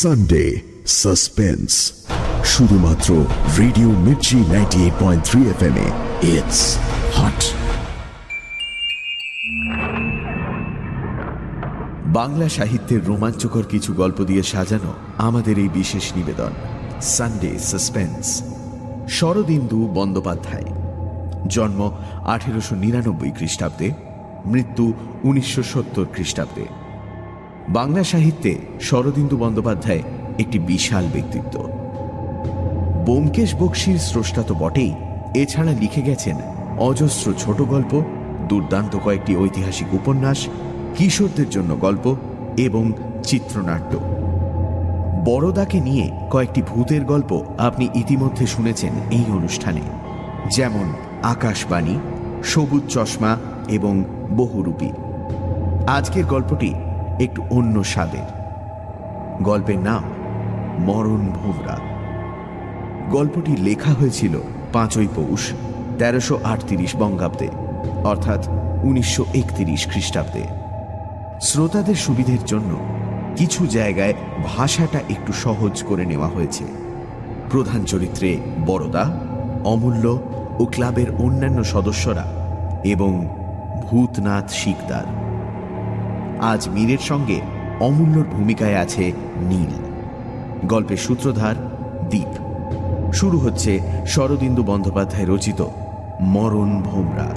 Sunday suspense শুধুমাত্র radio Mirchi ninety eight point three F M it's hot Bangla সাহিত্যের রোমাঞ্চকর কিছু গল্প দিয়ে সাজানো আমাদের এই বিশেষ নিবেদন সানডে সাসপেন্স শরদিন্দু বন্দ্যোপাধ্যায়, জন্ম আঠেরোশো নিরানব্বই খ্রিস্টাব্দে, মৃত্যু উনিশশো সত্তর খ্রিস্টাব্দে। বাংলা সাহিত্যে শরদিন্দু বন্দ্যোপাধ্যায় একটি বিশাল ব্যক্তিত্ব। বোমকেশ বক্সির স্রষ্টা তো বটেই, এছাড়া লিখে গেছেন অজস্র ছোট গল্প, দুর্দান্ত কয়েকটি ঐতিহাসিক উপন্যাস, কিশোরদের জন্য গল্প এবং চিত্রনাট্য। বড়দাকে নিয়ে কয়েকটি ভূতের গল্প আপনি ইতিমধ্যে শুনেছেন এই অনুষ্ঠানে, যেমন আকাশবাণী, সবুজ চশমা এবং বহুরূপী। আজকের গল্পটি একটু অন্য স্বাদের। গল্পের নাম মরণ ভোমরা। গল্পটি লেখা হয়েছিল পাঁচই পৌষ তেরোশো আটত্রিশ বঙ্গাব্দে, অর্থাৎ উনিশশো একত্রিশ খ্রিস্টাব্দে। শ্রোতাদের সুবিধের জন্য কিছু জায়গায় ভাষাটা একটু সহজ করে নেওয়া হয়েছে। প্রধান চরিত্রে বড়দা অমূল্য ও ক্লাবের অন্যান্য সদস্যরা এবং ভূতনাথ শিকদার। আজ মীরের সঙ্গে অমূল্যর ভূমিকায় আছে নীল। গল্পের সূত্রধার দ্বীপ শুরু হচ্ছে শরদিন্দু বন্দ্যোপাধ্যায় রচিত মরণ ভোমরা।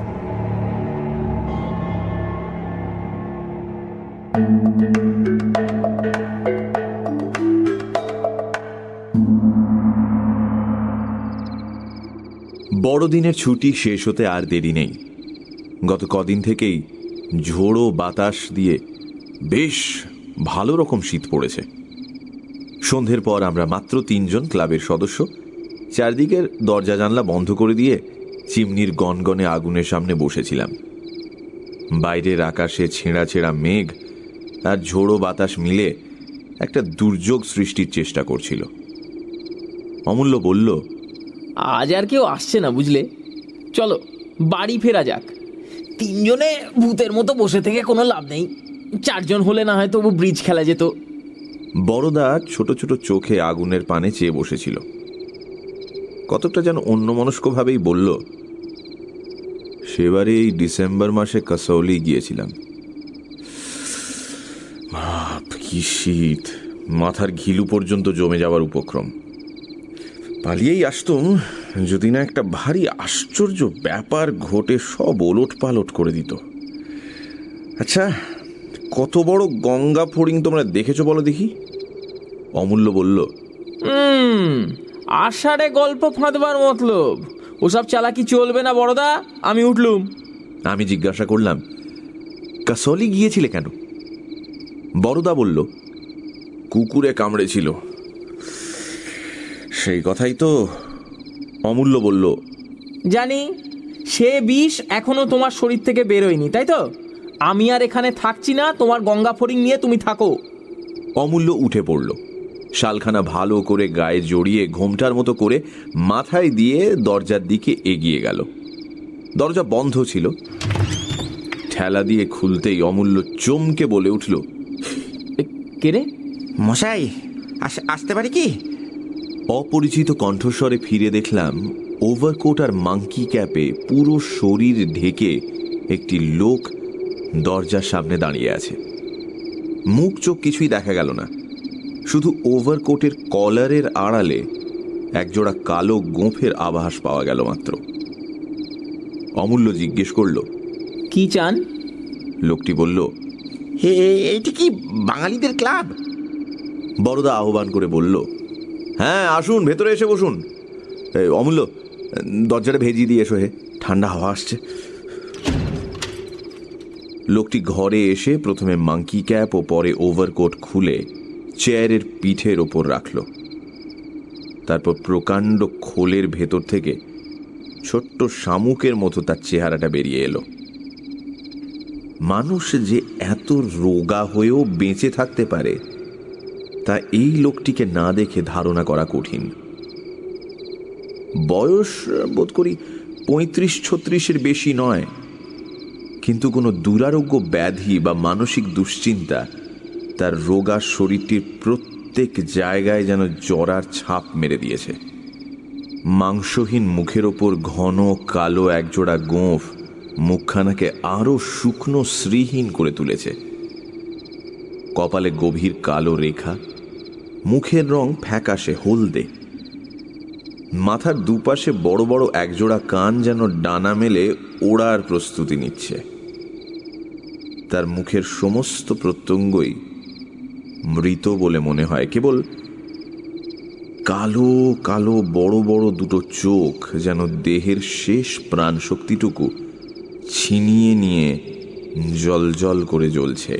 বড়দিনের ছুটি শেষ হতে আর দেরি নেই। গত কদিন থেকেই ঝোড়ো বাতাস দিয়ে বেশ ভালো রকম শীত পড়েছে। সন্ধ্যের পর আমরা মাত্র তিনজন ক্লাবের সদস্য। চারদিকের দরজা জানলা বন্ধ করে দিয়ে চিমনির গনগনে আগুনের সামনে বসেছিলাম। বাইরের আকাশে ছেঁড়া ছেঁড়া মেঘ আর ঝোড়ো বাতাস মিলে একটা দুর্যোগ সৃষ্টির চেষ্টা করছিল। অমূল্য বলল, আজ আর কেউ আসছে না বুঝলে। চলো, বাড়ি ফেরা যাক। তিনজনে ভূতের মতো বসে থেকে কোনো লাভ নেই। চারজন হলে না হয় তবু ব্রিজ খেলা যেত। বড়দা ছোট ছোট চোখে আগুনের পানে চেয়ে বসেছিল। কতকটা যেন অন্যমনস্কভাবেই বলল, সেবারে এই ডিসেম্বর মাসে কাসৌলি গিয়েছিলাম। কি শীত। মাথার ঘিলু পর্যন্ত জমে যাওয়ার উপক্রম। পালিয়েই আসতুম, যদি না একটা ভারী আশ্চর্য ব্যাপার ঘটে সব ওলট পালট করে দিত। আচ্ছা কত বড় গঙ্গা ফড়িং তোমরা দেখেছ বলো দেখি? অমূল্য বলল আষাঢ়ে গল্প ফাঁদবার মতলব। ওসব চালাকি চলবে না বড়দা আমি উঠলুম। আমি জিজ্ঞাসা করলাম কাসলি গিয়েছিলে কেন? বড়দা বলল কুকুরে কামড়েছিল। সেই কথাই তো অমূল্য বলল জানি সে বিষ এখনও তোমার শরীর থেকে বেরোয়নি তাই তো? আমি আর এখানে থাকছি না তোমার গঙ্গা ফড়িং নিয়ে তুমি থাকো। অমূল্য উঠে পড়ল। শালখানা ভালো করে গায়ে জড়িয়ে ঘোমটার মতো করে মাথায় দিয়ে দরজার দিকে এগিয়ে গেল। দরজা বন্ধ ছিল। ঠেলা দিয়ে খুলতেই অমূল্য চমকে বলে উঠল রে? মশাই আস- আসতে পারি কি? অপরিচিত কণ্ঠস্বরে ফিরে দেখলাম ওভারকোট আর মাংকি ক্যাপে পুরো শরীর ঢেকে একটি লোক দরজার সামনে দাঁড়িয়ে আছে। মুখ চোখ কিছুই দেখা গেল না। শুধু ওভারকোটের কলারের আড়ালে একজোড়া কালো গোঁফের আভাস পাওয়া গেল মাত্র। অমূল্য জিজ্ঞেস করল কি চান? লোকটি বলল হে এইটি কি বাঙালিদের ক্লাব? বড়দা আহ্বান করে বলল হ্যাঁ আসুন ভেতরে এসে বসুন। এই, অমূল্য দরজাটা ভেজিয়ে দিয়ে এসো হে। ঠান্ডা হাওয়া আসছে। লোকটি ঘরে এসে প্রথমে মাংকি ক্যাপ ও পরে ওভারকোট খুলে চেয়ারের পিঠের ওপর রাখল। তারপর প্রকাণ্ড খোলের ভেতর থেকে ছোট্ট শামুকের মতো তার চেহারাটা বেরিয়ে এলো। মানুষ যে এত রোগা হয়েও বেঁচে থাকতে পারে, তা এই লোকটিকে না দেখে ধারণা করা কঠিন। বয়স বোধ করি পঁয়ত্রিশ ছত্রিশের বেশি নয়। কিন্তু কোনো দুরারোগ্য ব্যাধি বা মানসিক দুশ্চিন্তা তার রোগা শরীরটির প্রত্যেক জায়গায় যেন জরার ছাপ মেরে দিয়েছে। মাংসহীন মুখের ওপর ঘন কালো একজোড়া গোঁফ মুখখানাকে আরও শুকনো শ্রীহীন করে তুলেছে। কপালে গভীর কালো রেখা, মুখের রং ফ্যাকাশে হলদে। মাথার দুপাশে বড় বড় একজোড়া কান যেন ডানা মেলে ওড়ার প্রস্তুতি নিচ্ছে। তার মুখের সমস্ত প্রত্যঙ্গই মৃত বলে মনে হয়। কেবল কালো কালো, বড় বড় দুটো চোখ যেন দেহের শেষ প্রাণ শক্তিটুকু ছিনিয়ে নিয়ে জলজল করে জ্বলছে।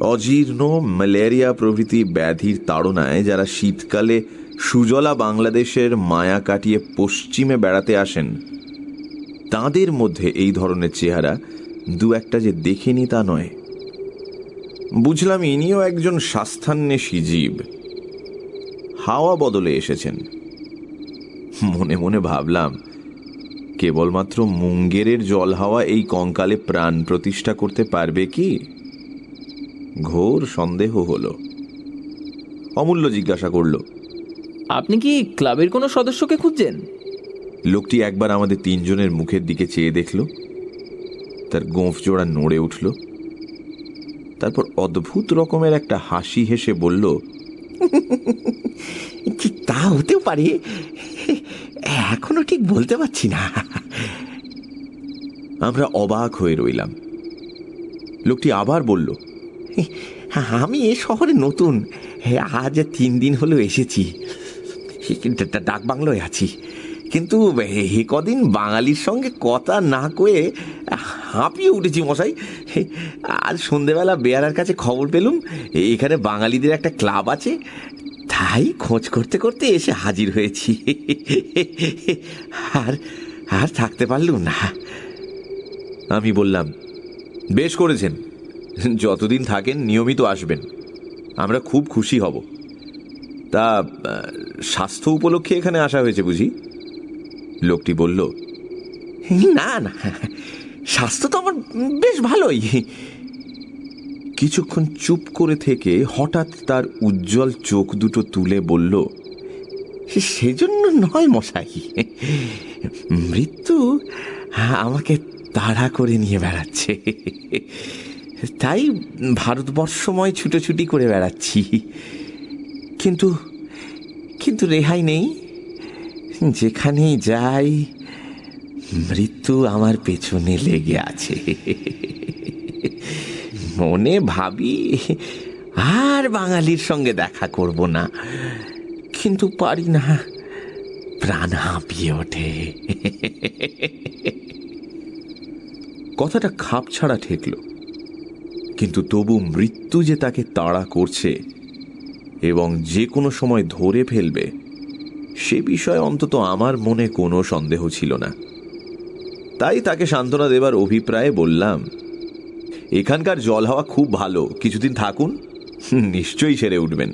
অজীর্ণ ম্যালেরিয়া প্রভৃতি ব্যাধির তাড়নায় যারা শীতকালে সুজলা বাংলাদেশের মায়া কাটিয়ে পশ্চিমে বেড়াতে আসেন, তাদের মধ্যে এই ধরনের চেহারা দু একটা যে দেখেনি তা নয়। বুঝলাম ইনিও একজন স্বাস্থান্বেষী জীব। হাওয়া বদলে এসেছেন। মনে মনে ভাবলাম কেবলমাত্র মুঙ্গেরের জল হাওয়া এই কঙ্কালে প্রাণ প্রতিষ্ঠা করতে পারবে কি? ঘোর সন্দেহ হলো। অমূল্য জিজ্ঞাসা করল আপনি কি ক্লাবের কোনো সদস্যকে খুঁজছেন? লোকটি একবার আমাদের তিনজনের মুখের দিকে চেয়ে দেখল। তার গোঁফ জোড়া নড়ে উঠল। তারপর অদ্ভুত রকমের একটা হাসি হেসে বলল তা হতেও পারে? এখনও ঠিক বলতে পারছি না। আমরা অবাক হয়ে রইলাম। লোকটি আবার বলল, আমি এ শহরে নতুন। আজ তিন দিন হলো এসেছি। ডাক বাংলোয় আছি। কিন্তু হে কদিন বাঙালির সঙ্গে কথা না কয়ে হাঁপিয়ে উঠেছি মশাই। আজ সন্ধেবেলা বেয়ারার কাছে খবর পেলুম এখানে বাঙালিদের একটা ক্লাব আছে। তাই খোঁজ করতে করতে এসে হাজির হয়েছি। আর আর থাকতে পারলুম না। আমি বললাম, বেশ করেছেন। যতদিন থাকেন নিয়মিত আসবেন। আমরা খুব খুশি হব। তা স্বাস্থ্য উপলক্ষে এখানে আসা হয়েছে বুঝি? লোকটি বলল, না না, স্বাস্থ্য তো আমার বেশ ভালোই। কিছুক্ষণ চুপ করে থেকে হঠাৎ তার উজ্জ্বল চোখ দুটো তুলে বলল, সেজন্য নয় মশাই, মৃত্যু আমাকে তাড়া করে নিয়ে বেড়াচ্ছে। তাই ভারতবর্ষময় ছুটোছুটি করে বেড়াচ্ছি। কিন্তু কিন্তু রেহাই নেই। যেখানেই যাই, মৃত্যু আমার পেছনে লেগে আছে। মনে ভাবি, আর বাঙালির সঙ্গে দেখা করব না, কিন্তু পারি না, প্রাণ হাঁপিয়ে ওঠে। কথাটা খাপ ছাড়া ঠেকল, কিন্তু তবু মৃত্যু যে তাকে তাড়া করছে, এবং যে কোনো সময় ধরে ফেলবে সে বিষয়ে অন্তত আমার মনে কোনো সন্দেহ ছিল না। তাই তাকে সান্ত্বনা দেবার অভিপ্রায়ে বললাম, এখানকার জল হাওয়া খুব ভালো, কিছুদিন থাকুন নিশ্চয়ই সেরে উঠবেন।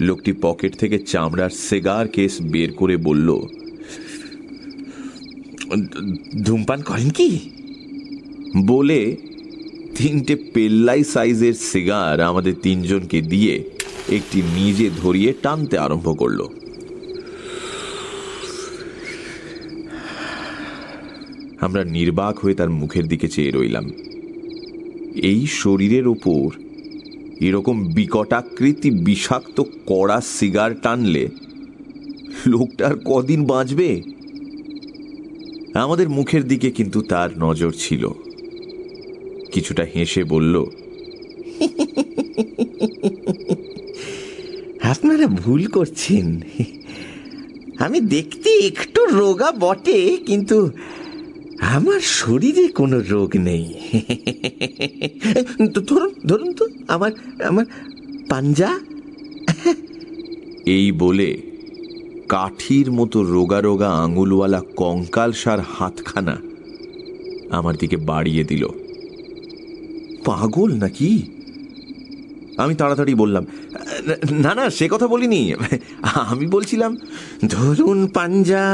লোকটি পকেট থেকে চামড়ার সেগার কেস বের করে বলল, ধূমপান করেন কি? বলে তিনটে পেল্লাই সাইজের সিগার আমাদের তিনজনকে দিয়ে একটি নিজে ধরিয়ে টানতে আরম্ভ করল। আমরা নির্বাক হয়ে তার মুখের দিকে চেয়ে রইলাম। এই শরীরের ওপর এরকম বিকটাকৃতি বিষাক্ত কড়া সিগার টানলে লোকটার কদিন বাঁচবে? আমাদের মুখের দিকে কিন্তু তার নজর ছিল। কিছুটা হেসে বলল, আপনারা ভুল করছেন। আমি দেখতে একটু রোগা বটে, কিন্তু আমার শরীরে কোনো রোগ নেই। ধরুন ধরুন তো, আমার আমার পাঞ্জা। এই বলে কাঠির মতো রোগা রোগা আঙুলওয়ালা কঙ্কালসার হাতখানা আমার দিকে বাড়িয়ে দিল। পাগল নাকি? আমি তাড়াতাড়ি বললাম, না না, সে কথা বলিনি। আমি বলছিলাম, ধরুন পাঞ্জা।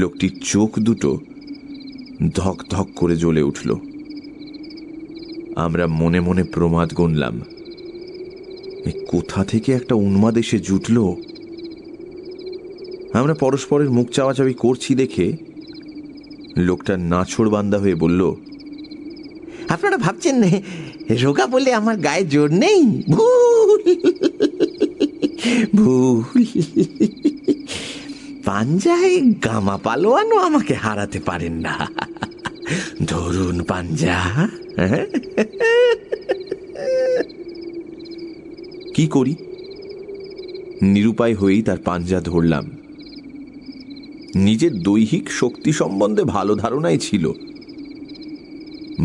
লোকটির চোখ দুটো ধক ধক করে জ্বলে উঠল। আমরা মনে মনে প্রমাদ গুনলাম। কোথা থেকে একটা উন্মাদ এসে জুটল? আমরা পরস্পরের মুখ চাওয়াচাওয়ি করছি দেখে লোকটা নাছোড় বান্দা হয়ে বলল, আপনারা ভাবছেন রোগা বলে আমার গায়ে জোর নেই? ভুল। ভুল। পাঞ্জায় গামা পালোয়ানও আমাকে হারাতে পারেন না। ধরুন পাঞ্জা? কি করি? নিরুপায় হয়েই তার পাঞ্জা ধরলাম। নিজের দৈহিক শক্তি সম্বন্ধে ভালো ধারণাই ছিল।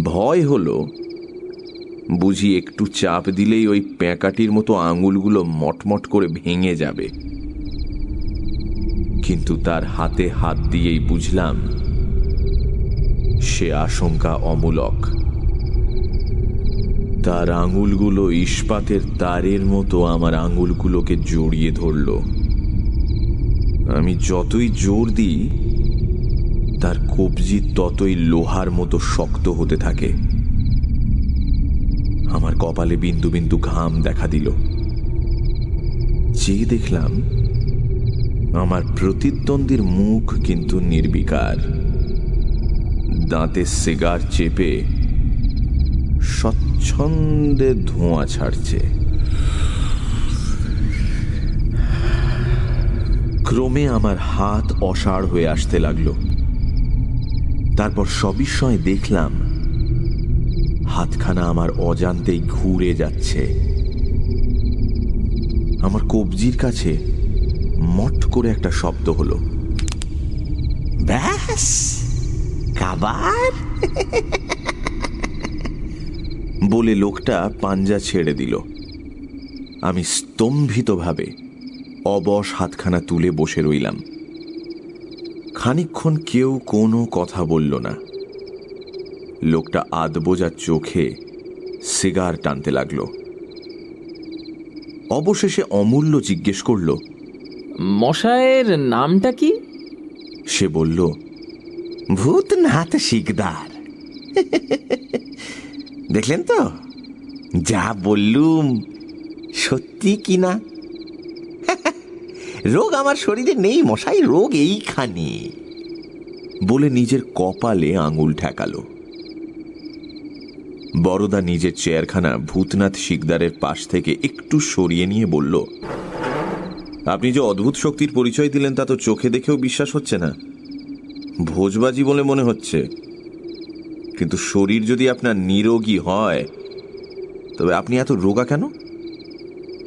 ভয় হলো, বুঝি একটু চাপ দিলেই ওই প্যাঁকাটির মতো আঙুলগুলো মটমট করে ভেঙে যাবে। কিন্তু তার হাতে হাত দিয়েই বুঝলাম, সে আশঙ্কা অমূলক। তার আঙুলগুলো ইস্পাতের তারের মতো আমার আঙুলগুলোকে জড়িয়ে ধরল। আমি যতই জোর দিই, তার কবজি ততই লোহার মতো শক্ত হতে থাকে। আমার কপালে বিন্দু বিন্দু ঘাম দেখা দিল। চেয়ে দেখলাম আমার প্রতিদ্বন্দ্বীর মুখ কিন্তু নির্বিকার। দাঁতে সিগার চেপে স্বচ্ছন্দে ধোঁয়া ছাড়ছে। ক্রমে আমার হাত অসাড় হয়ে আসতে লাগল। তারপর সবিস্ময়ে দেখলাম, হাতখানা আমার অজান্তেই ঘুরে যাচ্ছে। আমার কবজির কাছে মট করে একটা শব্দ হলো। ব্যাস, কাবার। বলে লোকটা পাঞ্জা ছেড়ে দিল। আমি স্তম্ভিতভাবে অবশ হাতখানা তুলে বসে রইলাম। খানিকক্ষণ কেউ কোনো কথা বলল না। লোকটা আধবোজার চোখে সিগার টানতে লাগল। অবশেষে অমূল্য জিজ্ঞেস করল মশায়ের নামটা কি? সে বলল, ভূতনাথ শিকদার। দেখলেন তো? যা বললুম, সত্যি কি না? রোগ আমার শরীরে নেই মশাই, রোগ এইখানে। বলে নিজের কপালে আঙুল ঠেকালো। বড়দা নিজের চেয়ারখানা ভূতনাথ শিকদারের পাশ থেকে একটু সরিয়ে নিয়ে বলল আপনি যে অদ্ভুত শক্তির পরিচয় দিলেন তা তো চোখে দেখেও বিশ্বাস হচ্ছে না। ভোজবাজি বলে মনে হচ্ছে। কিন্তু শরীর যদি আপনার নিরোগী হয়, তবে আপনি এত রোগা কেন?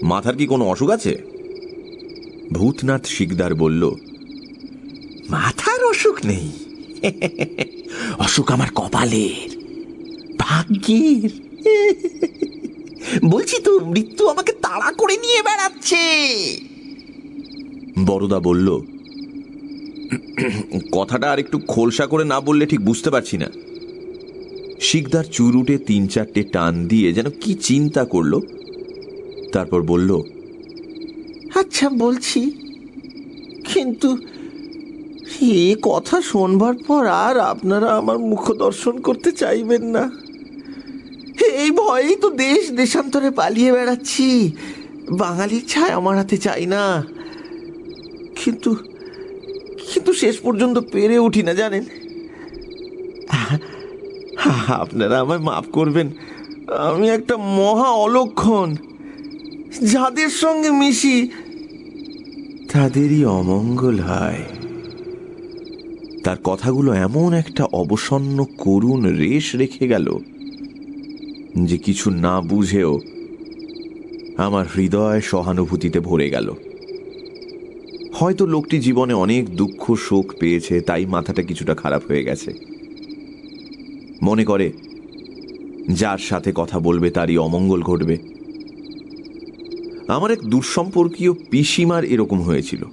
মাথার কি কোনো অসুখ আছে? ভূতনাথ শিকদার বলল, মাথার অসুখ নেই। অসুখ আমার কপালের। ভাগ্যের। বলছি তো, মৃত্যু আমাকে তাড়া করে নিয়ে বেড়াচ্ছে। বড়দা বলল, কথাটা আর একটু খোলসা করে না বললে ঠিক বুঝতে পারছি না। শিকদার চুরুটে তিন চারটে টান দিয়ে যেন কি চিন্তা করল। তারপর বলল আচ্ছা বলছি। কিন্তু এ কথা শোনবার পর আর আপনারা আমার মুখ দর্শন করতে চাইবেন না। এই ভয়েই তো দেশ দেশান্তরে পালিয়ে বেড়াচ্ছি। বাঙালির ছায় আমার হাতে চাই না। কিন্তু কিন্তু শেষ পর্যন্ত পেরে উঠি না, জানেন? আপনারা আমায় মাফ করবেন। আমি একটা মহা অলক্ষণ। যাদের সঙ্গে মিশি, তাদেরই অমঙ্গল হয়। তার কথাগুলো এমন একটা অবসন্ন করুণ রেশ রেখে গেল যে কিছু না বুঝেও আমার হৃদয় সহানুভূতিতে ভরে গেল। হয়তো লোকটি জীবনে অনেক দুঃখ, শোক পেয়েছে, তাই মাথাটা কিছুটা খারাপ হয়ে গেছে। মনে করে, যার সাথে কথা বলবে তারই অমঙ্গল ঘটবে। আমার এক দুঃসম্পর্কীয় পিসিমার এরকম হয়েছিল।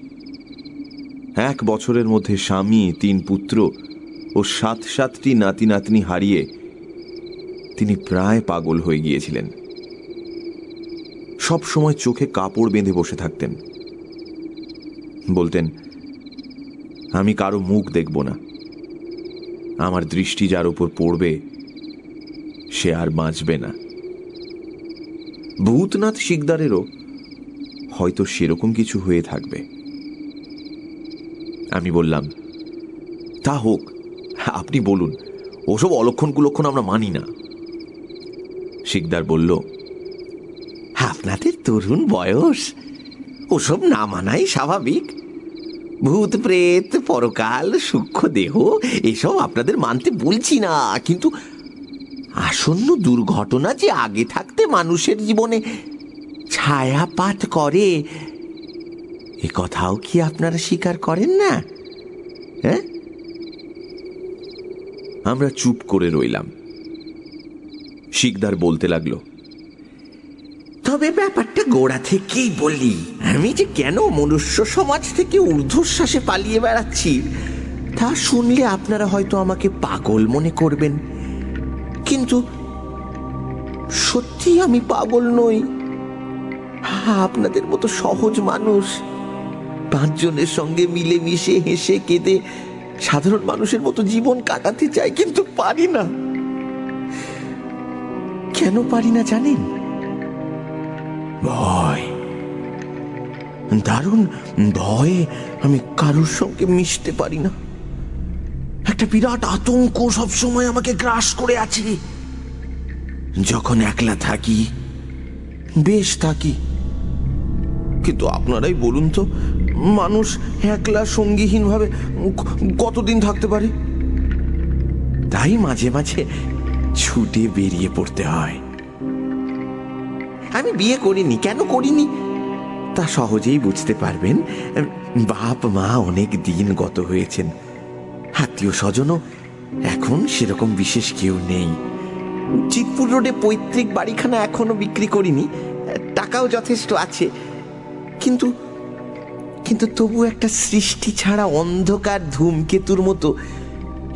এক বছরের মধ্যে স্বামী, তিন পুত্র ও সাত সাতটি নাতি নাতনি হারিয়ে তিনি প্রায় পাগল হয়ে গিয়েছিলেন। সব সময় চোখে কাপড় বেঁধে বসে থাকতেন। বলতেন, আমি কারও মুখ দেখব না। আমার দৃষ্টি যার উপর পড়বে, সে আর বাঁচবে না। ভূতনাথ শিকদারেরও হয়তো সেরকম কিছু হয়ে থাকবে। আমি বললাম, তা হোক, আপনি বলুন, ওসব অলক্ষণ কুলক্ষণ আমরা মানি না। শিকদার বলল, আপনাদের তরুণ বয়স ওসব না মানাই স্বাভাবিক। ভূত, প্রেত, পরকাল, সূক্ষ্ম দেহ, এসব আপনাদের মানতে বলছি না, কিন্তু আসন্ন দুর্ঘটনা যে আগে থাকতে মানুষের জীবনে ছায়াপাত করে, এ কথাও কি আপনারা স্বীকার করেন না? হ্যাঁ? আমরা চুপ করে রইলাম। শিকদার বলতে লাগল তবে ব্যাপারটা গোড়া থেকেই বলি, আমি যে কেন মনুষ্য সমাজ থেকে ঊর্ধ্বশ্বাসে পালিয়ে বেড়াচ্ছি, তা শুনলে আপনারা হয়তো আমাকে পাগল মনে করবেন। কিন্তু সত্যি আমি পাগল নই। আপনাদের মতো সহজ মানুষ, পাঁচজনের সঙ্গে মিলেমিশে হেসে কেঁদে সাধারণ মানুষের মতো জীবন কাটাতে চাই, কিন্তু পারি না। কেন পারি না জানেন? ভয়। দারুণ ভয়ে আমি কারোর সঙ্গে মিশতে পারি না। একটা বিরাট আতঙ্ক সবসময় আমাকে গ্রাস করে আছে। যখন একলা থাকি, বেশ থাকি। কিন্তু আপনারাই বলুন তো, মানুষ একলা সঙ্গীহীন ভাবে কতদিন থাকতে পারে? তাই মাঝে মাঝে ছুটে বেরিয়ে পড়তে হয়। আমি বিয়ে করিনি। কেন করিনি? তা সহজেই বুঝতে পারবেন, বাপ, মা অনেক দিন গত হয়েছেন। আত্মীয় স্বজনও এখন সেরকম বিশেষ কেউ নেই। চিতপুর রোডে পৈতৃক বাড়িখানা এখনও বিক্রি করিনি। টাকাও যথেষ্ট আছে। কিন্তু কিন্তু তবু একটা সৃষ্টি ছাড়া অন্ধকার ধূমকেতুর মতো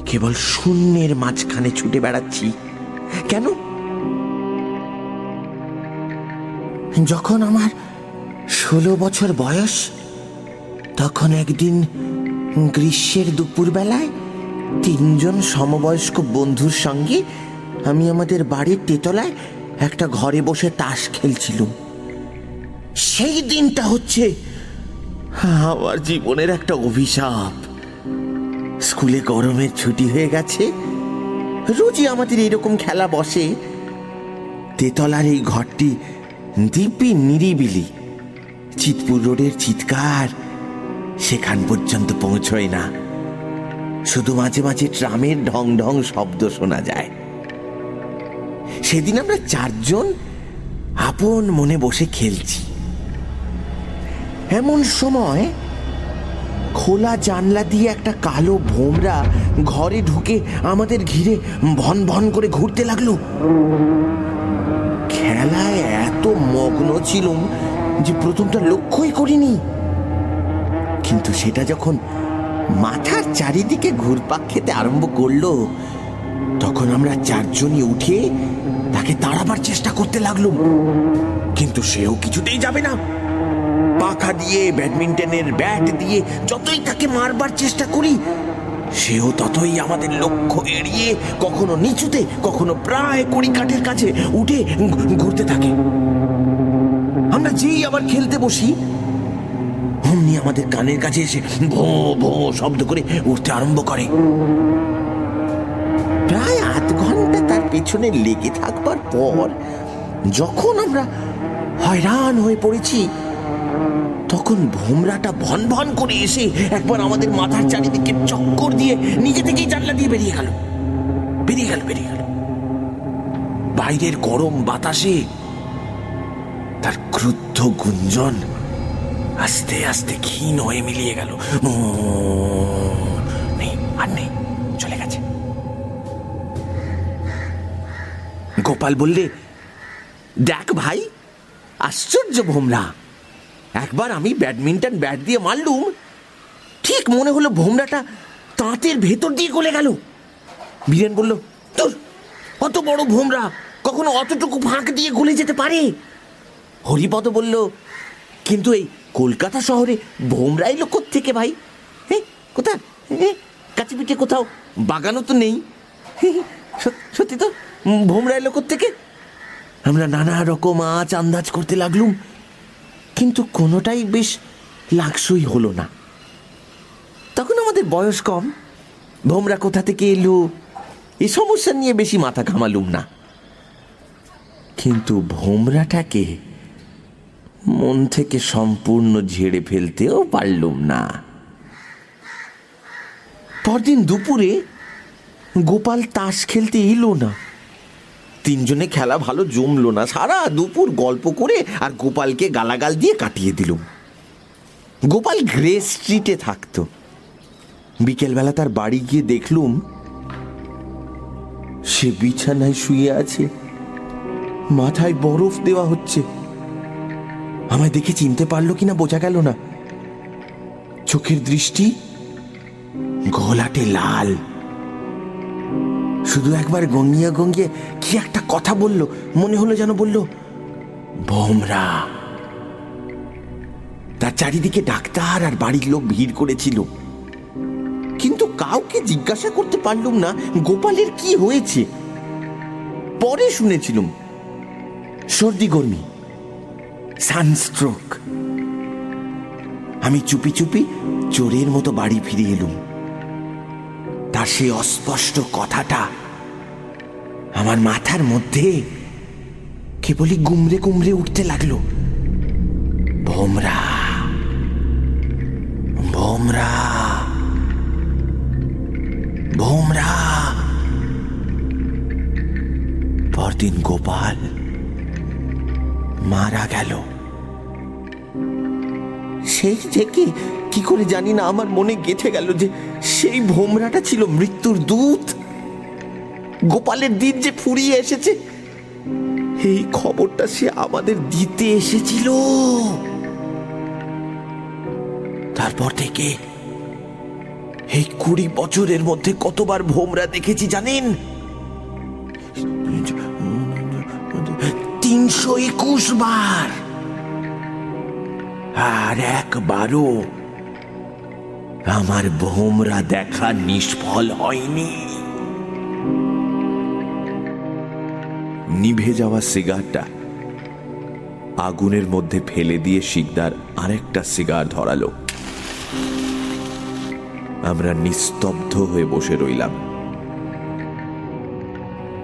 কেবল শূন্যের মাঝখানে ছুটে বেড়াচ্ছি। কেন? যখন আমার ষোলো বছর বয়স, তখন একদিন গ্রীষ্মের দুপুরবেলায় তিনজন সমবয়স্ক বন্ধুর সঙ্গে আমি আমাদের বাড়ির তেতলায় একটা ঘরে বসে তাস খেলছিলুম। সেই দিনটা হচ্ছে আমার জীবনের একটা অভিশাপ। স্কুলে গরমের ছুটি হয়ে গেছে, রোজই আমাদের এরকম খেলা বসে। তেতলার এই ঘরটি দিব্যি নিরিবিলি। চিতপুর রোডের চিৎকার সেখান পর্যন্ত পৌঁছয় না। শুধু মাঝে মাঝে ট্রামের ঢং ঢং শব্দ শোনা যায়। সেদিন আমরা চারজন আপন মনে বসে খেলছি। এমন সময় খোলা জানলা দিয়ে একটা কালো ভোমরা ঘরে ঢুকে আমাদের ঘিরে ভন ভন করে ঘুরতে লাগল। খেলায় এত মগ্ন ছিলুম যে প্রথমটা লক্ষ্যই করিনি। কিন্তু সেটা যখন মাথার চারিদিকে ঘুরপাক খেতে আরম্ভ করল, তখন আমরা চারজনই উঠে তাকে তাড়াবার চেষ্টা করতে লাগলুম। কিন্তু সেও কিছুতেই যাবে না। পাখা দিয়ে ব্যাডমিন্টনের ব্যাট দিয়ে যতই তাকে মারবার চেষ্টা করি সেও ততই আমাদের লক্ষ্য এড়িয়ে কখনো নিচুতে, কখনো প্রায় কড়ি কাঠের কাছে উঠে ঘুরতে থাকে। আমরা যেই আবার খেলতে বসি, অমনি আমাদের কানের কাছে এসে ভো ভো শব্দ করে উঠতে আরম্ভ করে। প্রায় আধ ঘণ্টা তার পেছনে লেগে থাকবার পর, যখন আমরা হয়রান হয়ে পড়েছি তখন ভোমরাটা ভন ভন করে এসে একবার আমাদের মাথার চারিদিকে চক্কর দিয়ে নিজে থেকেই জানলা দিয়ে বেরিয়ে গেল। বেরিয়ে গেল বেরিয়ে গেল। বাইরের গরম বাতাসে তার ক্রুদ্ধ গুঞ্জন আস্তে আস্তে ক্ষীণ হয়ে মিলিয়ে গেল। নেই, আর নেই, চলে গেছে। গোপাল বললে, দেখ ভাই, আশ্চর্য ভোমরা একবার আমি ব্যাডমিন্টন ব্যাট দিয়ে মারলুম। ঠিক মনে হলো ভোমরাটা তাঁতের ভেতর দিয়ে গলে গেল। বীরেন বলল তোর অত বড় ভোমরা কখনো অতটুকু ফাঁক দিয়ে গলে যেতে পারে? হরিপদ বলল কিন্তু এই কলকাতা শহরে ভোমরা এলো থেকে ভাই? হ্যাঁ কোথা হ্যাঁ কাছে পিঠে কোথাও? বাগানও তো নেই। সত- সত্যি তো উম, ভোমরা এলো থেকে আমরা নানা রকম আজ আন্দাজ করতে লাগলুম। কিন্তু কোনোটাই বেশ লাগসই হলো না। তখন আমাদের বয়স কম। ভোমরা কোথা থেকে এলো? এই সমস্যা নিয়ে বেশি মাথা ঘামালুম না। কিন্তু ভোমরাটাকে মন থেকে সম্পূর্ণ ঝেড়ে ফেলতেও পারলুম না। পরদিন দুপুরে গোপাল তাস খেলতে এলো না। তিনজনে খেলা ভালো জমলো না। সারা দুপুর গল্প করে আর গোপালকে গালাগাল দিয়ে কাটিয়ে দিলুম গোপাল গ্রে স্ট্রিটে থাকতো। বিকেলবেলা তার বাড়ি গিয়ে দেখলুম, সে বিছানায় শুয়ে আছে। মাথায় বরফ দেওয়া হচ্ছে। আমায় দেখে চিনতে পারল কিনা বোঝা গেল না। চোখের দৃষ্টি গলাটে লাল। শুধু একবার গঙ্গিয়া গঙ্গিয়ে কি একটা কথা বলল? মনে হলো যেন বলল ভোমরা তার চারিদিকে ডাক্তার আর বাড়ির লোক ভিড় করেছিল। কিন্তু কাউকে জিজ্ঞাসা করতে পারলুম না গোপালের কি হয়েছে। পরে শুনেছিলুম, সর্দি গরমি, সানস্ট্রোক। আমি চুপি চুপি চোরের মতো বাড়ি ফিরে এলুম। তার সেই অস্পষ্ট কথাটা আমার মাথার মধ্যে কেবলই গুমরে গুমরে উঠতে লাগল। ভোমরা ভোমরা ভোমরা পরদিন গোপাল মারা গেল। সেই থেকে কি করে জানি না, আমার মনে গেঁথে গেল যে সেই ভোমরাটা ছিল মৃত্যুর দূত। গোপালের দিন যে ফুরিয়ে এসেছে, এই খবরটা সে আমাদের দিতে এসেছিল। তারপর থেকে এই কুড়ি বছরের মধ্যে কতবার ভোমরা দেখেছি জানেন? তিনশো একুশ বার। আর একবারও আমার ভোমরা দেখা নিষ্ফল হয়নি। নিভে যাওয়া সিগারটা আগুনের মধ্যে ফেলে দিয়ে শিকদার আরেকটা সিগার ধরালো। আমরা নিস্তব্ধ হয়ে বসে রইলাম।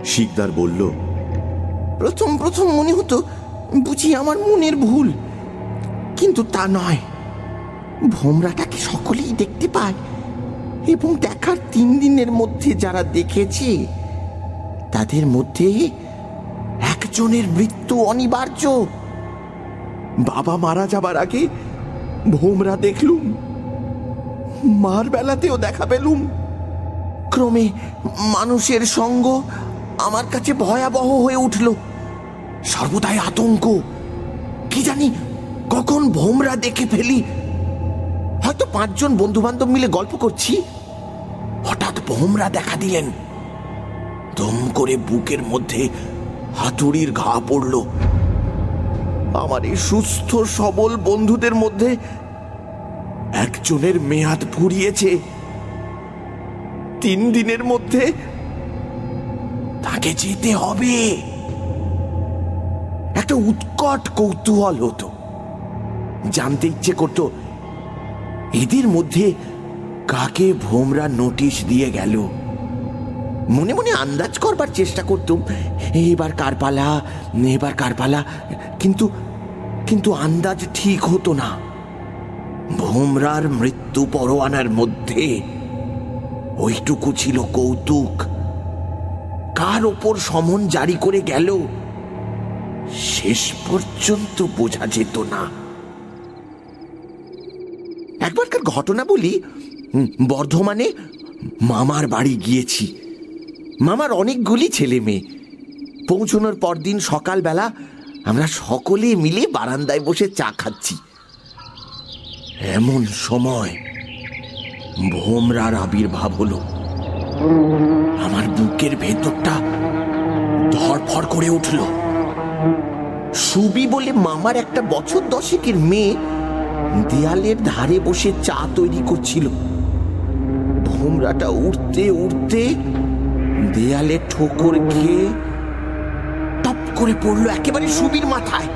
শিকদার বলল, প্রথম প্রথম মনে হতো বুঝি আমার মনের ভুল, কিন্তু তা নয়। ভোমরাটাকে সকলেই দেখতে পায়? এবং দেখার তিন দিনের মধ্যে যারা দেখেছে, তাদের মধ্যে একজনের মৃত্যু অনিবার্য। বাবা মারা যাবার আগে ভোমরা দেখলুম, মার বেলাতেও দেখা পেলুম। ক্রমে মানুষের সঙ্গ আমার কাছে ভয়াবহ হয়ে উঠল। সর্বদাই আতঙ্ক। কি জানি কখন ভোমরা দেখে ফেলি হয়তো পাঁচজন বন্ধু বান্ধব মিলে গল্প করছি। হঠাৎ ভোমরা দেখা দিলেন। দম করে বুকের মধ্যে হাতুড়ির ঘা পড়ল। আমার এই সুস্থ, সবল বন্ধুদের মধ্যে একজনের মেয়াদ ফুরিয়েছে। তিন দিনের মধ্যে তাকে যেতে হবে। একটা উৎকট কৌতূহল হতো। জানতে ইচ্ছে করতো এদের মধ্যে কাকে ভোমরা নোটিশ দিয়ে গেল? মনে মনে আন্দাজ করবার চেষ্টা করতুম, এবার কার পালা এবার কার পালা কিন্তু কিন্তু আন্দাজ ঠিক হতো না। ভোমরার মৃত্যু পরোয়ানার মধ্যে ওইটুকু ছিল কৌতুক। কার ওপর সমন জারি করে গেল, শেষ পর্যন্ত বোঝা যেত না। ঘটনা বলি বর্ধমানে মামার বাড়ি গিয়েছি। মামার অনেকগুলি ছেলে মেয়ে। পৌঁছানোর পরদিন সকালবেলা আমরা সকলে মিলে বারান্দায় বসে চা খাচ্ছি। এমন সময় ভোমরার আবির্ভাব হলো। আমার বুকের ভেতরটা ধরফড় করে উঠল। সুবি বলে মামার একটা বছর দশেকের মেয়ে দেয়ালের ধারে বসে চা তৈরি করছিল। ভোমরাটা উঠতে উঠতে দেয়ালে ঠোকর খেয়ে টপ করে পড়ল একেবারে সুবির মাথায়।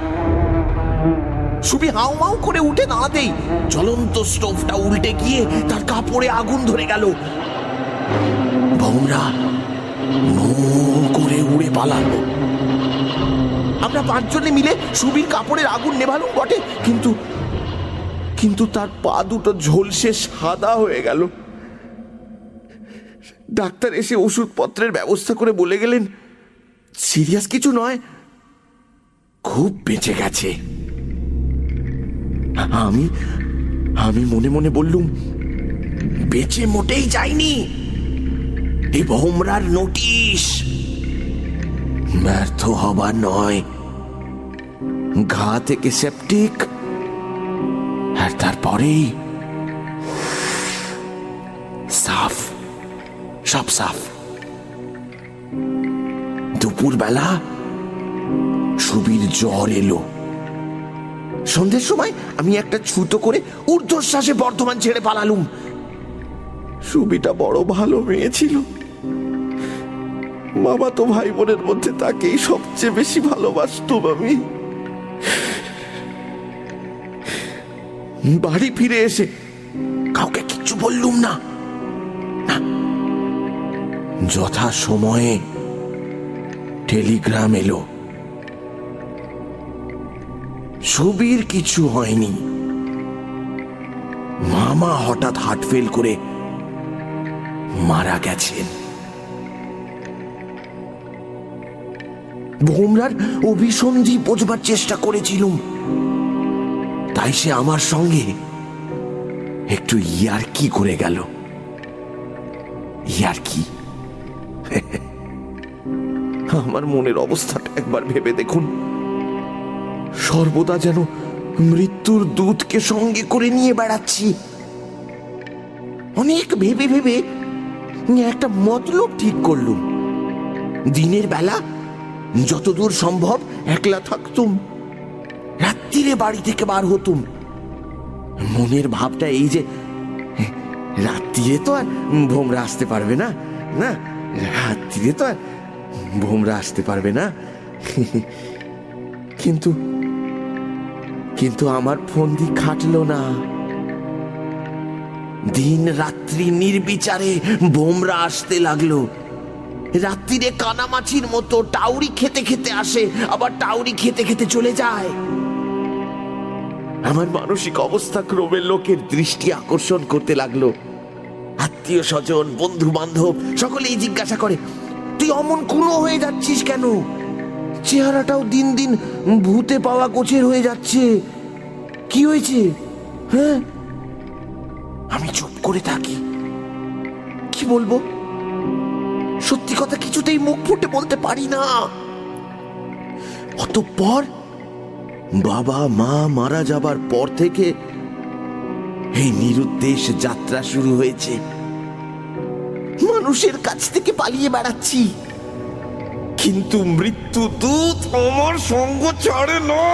সুবি হাউ মাউ করে উঠে দাঁড়াতেই জ্বলন্ত স্টোভটা উল্টে গিয়ে তার কাপড়ে আগুন ধরে গেল। ভোমরা করে উড়ে পালালো। আমরা পাঁচজনে মিলে সুবির কাপড়ের আগুন নেভালুম বটে, কিন্তু কিন্তু তার পা দুটো ঝলসে সাদা হয়ে গেল। ডাক্তার এসে ওষুধপত্রের ব্যবস্থা করে বলে গেলেন, সিরিয়াস কিছু নয়, খুব বেঁচে গেছে। আমি আমি মনে মনে বললুম, বেঁচে মোটেই যায়নি। এই ভোমরার নোটিশ। ব্যর্থ হবার নয়। ঘা থেকে সেপটিক আর তারপরেই সাফ, সব সাফ। দুপুরবেলা সুবির জ্বর এলো। সন্ধ্যের সময় আমি একটা ছুতো করে ঊর্ধ্বশ্বাসে বর্ধমান ছেড়ে পালালুম। সুবিটা বড় ভালো মেয়ে ছিল। বাবা তো ভাই বোনের মধ্যে তাকেই সবচেয়ে বেশি ভালোবাসতুম আমি। বাড়ি ফিরে এসে কাউকে কিচ্ছু বললুম না। যথা সময়ে টেলিগ্রাম এলো। সুবীর কিছু হয়নি। মামা হঠাৎ হার্ট ফেল করে মারা গেছেন। ভোমরার অভিসন্ধি বোঝবার চেষ্টা করেছিলুম। তাই সে আমার সঙ্গে। একটু ইয়ার কি করে গেল? ইয়ার কি? আমার মনের অবস্থাটা একবার ভেবে দেখুন। সর্বদা যেন মৃত্যুর দুধকে সঙ্গে করে নিয়ে বেড়াচ্ছি। অনেক ভেবে ভেবে একটা মতলব ঠিক করলুম। দিনের বেলা যতদূর সম্ভব একলা থাকতুম। রাত্রিরে বাড়ি থেকে বার হতুম। মনের ভাবটা এই যে, রাত্রিরে তো আর ভোমরা আসতে পারবে না না? রাত্রিরে তো আর ভোমরা আসতে পারবে না। কিন্তু কিন্তু আমার ফন্দি খাটলো না। দিন রাত্রি নির্বিচারে বোমরা আসতে লাগল। রাত্রিরে কানামাছির মতো টাউরি খেতে খেতে আসে, আবার টাউরি খেতে খেতে চলে যায়। আমার মানসিক অবস্থা ক্রমে লোকের দৃষ্টি আকর্ষণ করতে লাগল। আত্মীয় স্বজন, বন্ধু বান্ধব, সকলেই জিজ্ঞাসা করে, তুই অমন কুলো হয়ে যাচ্ছিস কেন? চেহারাটাও দিন দিন ভূতে পাওয়া গোছের হয়ে যাচ্ছে। কি হয়েছে? হ্যাঁ? আমি চুপ করে থাকি। কি বলব? সত্যি কথা কিছুতেই মুখ ফুটে বলতে পারি না। অতঃপর বাবা, মা মারা যাবার পর থেকে এই নিরুদ্দেশ যাত্রা শুরু হয়েছে। মানুষের কাছ থেকে পালিয়ে বেড়াচ্ছি। কিন্তু মৃত্যু দূত আমার সঙ্গ ছাড়ে না।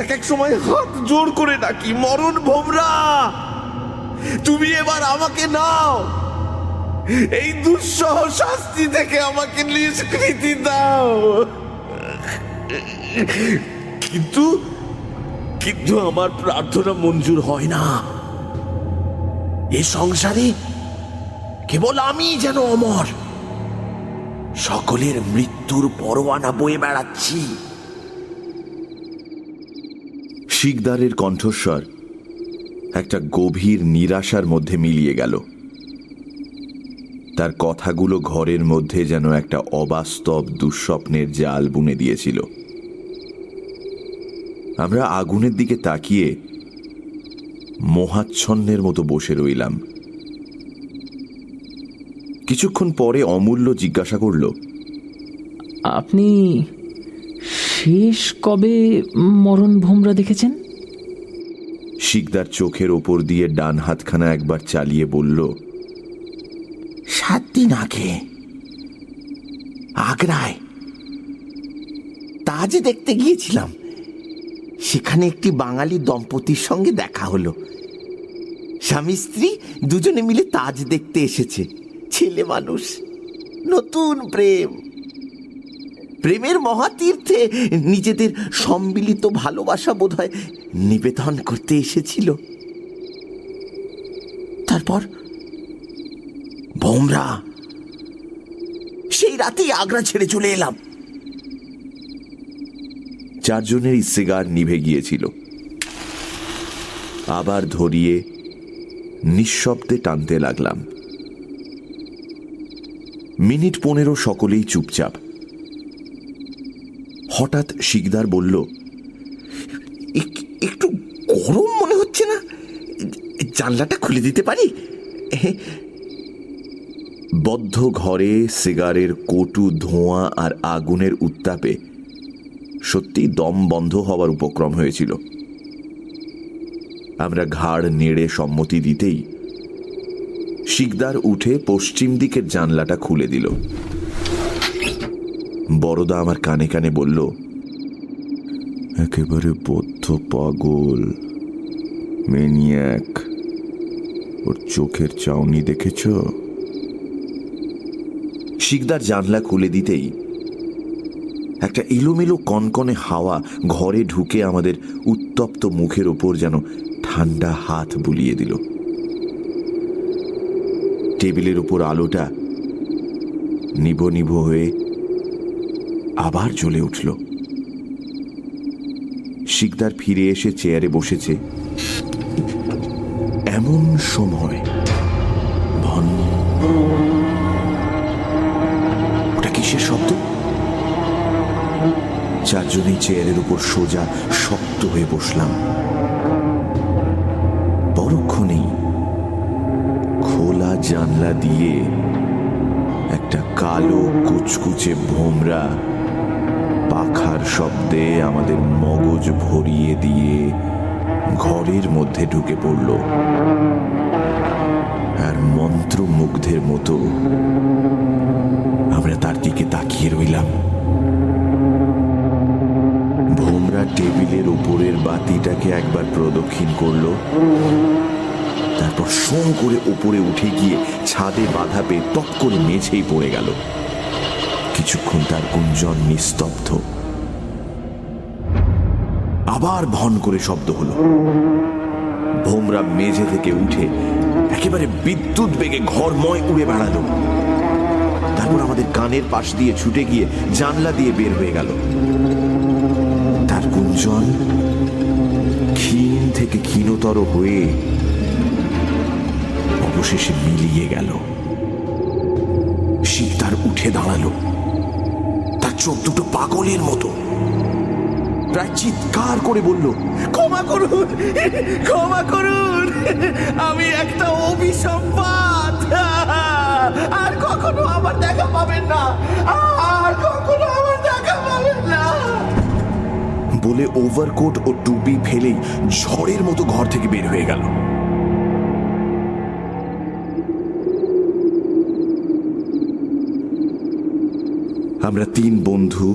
এক এক সময় হাত জোর করে ডাকি, মরণ ভোমরা, তুমি এবার আমাকে নাও। এই দুঃসহ শাস্তি থেকে আমাকে নিষ্কৃতি দাও। কিন্তু কিন্তু আমার প্রার্থনা মঞ্জুর হয় না। এ সংসারে কেবল আমি যেন অমর। সকলের মৃত্যুর পরোয়ানা বয়ে বেড়াচ্ছি। শিকদারের কণ্ঠস্বর একটা গভীর নিরাশার মধ্যে মিলিয়ে গেল। তার কথাগুলো ঘরের মধ্যে যেন একটা অবাস্তব দুঃস্বপ্নের জাল বুনে দিয়েছিল। আমরা আগুনের দিকে তাকিয়ে মোহাচ্ছন্নের মতো বসে রইলাম। কিছুক্ষণ পরে অমূল্য জিজ্ঞাসা করল আপনি শেষ কবে মরণ ভোমরা দেখেছেন? শিকদার চোখের ওপর দিয়ে ডান হাতখানা একবার চালিয়ে বলল সাত দিন আগে আগ্রায় তাজে দেখতে গিয়েছিলাম। সেখানে একটি বাঙালি দম্পতির সঙ্গে দেখা হলো। স্বামী স্ত্রী দুজনে মিলে তাজ দেখতে এসেছে। ছেলে মানুষ, নতুন প্রেম। প্রেমের মহাতীর্থে নিজেদের সম্মিলিত ভালোবাসা বোধহয় নিবেদন করতে এসেছিল। তারপর ভোমরা সেই রাতেই আগ্রা ছেড়ে চলে এলাম। চারজনেরই সিগার নিভে গিয়েছিল। আবার ধরিয়ে নিঃশব্দে টানতে লাগলাম। মিনিট পনেরো সকলেই চুপচাপ। হঠাৎ শিকদার বলল এক- একটু গরম মনে হচ্ছে না? জানলাটা খুলে দিতে পারি? বদ্ধ ঘরে সিগারের কটু ধোঁয়া আর আগুনের উত্তাপে সত্যি দম বন্ধ হওয়ার উপক্রম হয়েছিল। আমরা ঘাড় নেড়ে সম্মতি দিতেই শিকদার উঠে পশ্চিম দিকের জানলাটা খুলে দিল। বড়দা আমার কানে কানে বলল, একেবারে বদ্ধ পাগল মেনিয়াক ওর চোখের চাউনি দেখেছ? শিকদার জানলা খুলে দিতেই একটা এলোমেলো কনকনে হাওয়া ঘরে ঢুকে আমাদের উত্তপ্ত মুখের ওপর যেন ঠান্ডা হাত বুলিয়ে দিল। টেবিলের উপর আলোটা নিভ নিভ হয়ে আবার জ্বলে উঠল। শিকদার ফিরে এসে চেয়ারে বসেছে। এমন সময় চারজনেই চেয়ারের উপর সোজা শক্ত হয়ে বসলাম। পরক্ষণেই খোলা জানলা দিয়ে একটা কালো কুচকুচে ভোমরা পাখার শব্দে আমাদের মগজ ভরিয়ে দিয়ে ঘরের মধ্যে ঢুকে পড়ল। আর মন্ত্রমুগ্ধের মতো আমরা তার দিকে তাকিয়ে রইলাম। টেবিলের উপরের বাতিটাকে একবার প্রদক্ষিণ করল। তারপর সোঁ করে উপরে উঠে গিয়ে ছাদে বাধা পেয়ে টপ করে মেঝেই পড়ে গেল। কিছুক্ষণ তার গুঞ্জন নিস্তব্ধ। আবার ভন করে শব্দ হলো। ভোমরা মেঝে থেকে উঠে একেবারে বিদ্যুৎ বেগে ঘরময় উড়ে বেড়ালো। তারপর আমাদের কানের পাশ দিয়ে ছুটে গিয়ে জানলা দিয়ে বের হয়ে গেল। গুঞ্জন? ক্ষীণ থেকে ক্ষীণতর হয়ে অবশেষে মিলিয়ে গেল। শিকদার উঠে দাঁড়াল। তার চোখ দুটো পাগলের মতো। প্রায় চিৎকার করে বলল, ক্ষমা করুন ক্ষমা করুন। আমি একটা অভিসম্পাদ আর কখনো আমার দেখা পাবেন না। আর কখনো বলে ওভারকোট ও টুপি ফেলেই ঝড়ের মতো ঘর থেকে বের হয়ে গেল। আমরা তিন বন্ধু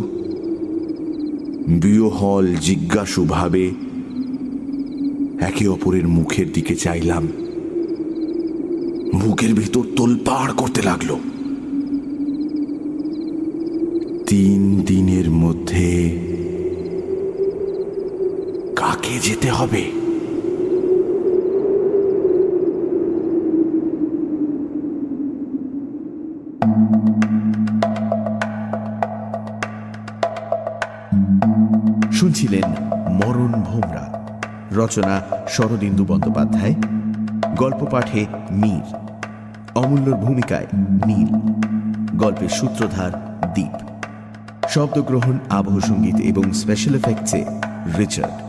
বিয়হল জিজ্ঞাসু ভাবে একে অপরের মুখের দিকে চাইলাম। বুকের ভিতর তোলপাড় করতে লাগল। তিন দিনের মধ্যে কাকে যেতে হবে। শুনছিলেন মরণ ভোমরা, রচনা শরদিন্দু বন্দ্যোপাধ্যায়, গল্প পাঠে মীর, অমূল্যর ভূমিকায় নীল গল্পের সূত্রধার দ্বীপ শব্দগ্রহণ আবহ সংগীত এবং স্পেশাল এফেক্টসে রিচার্ড।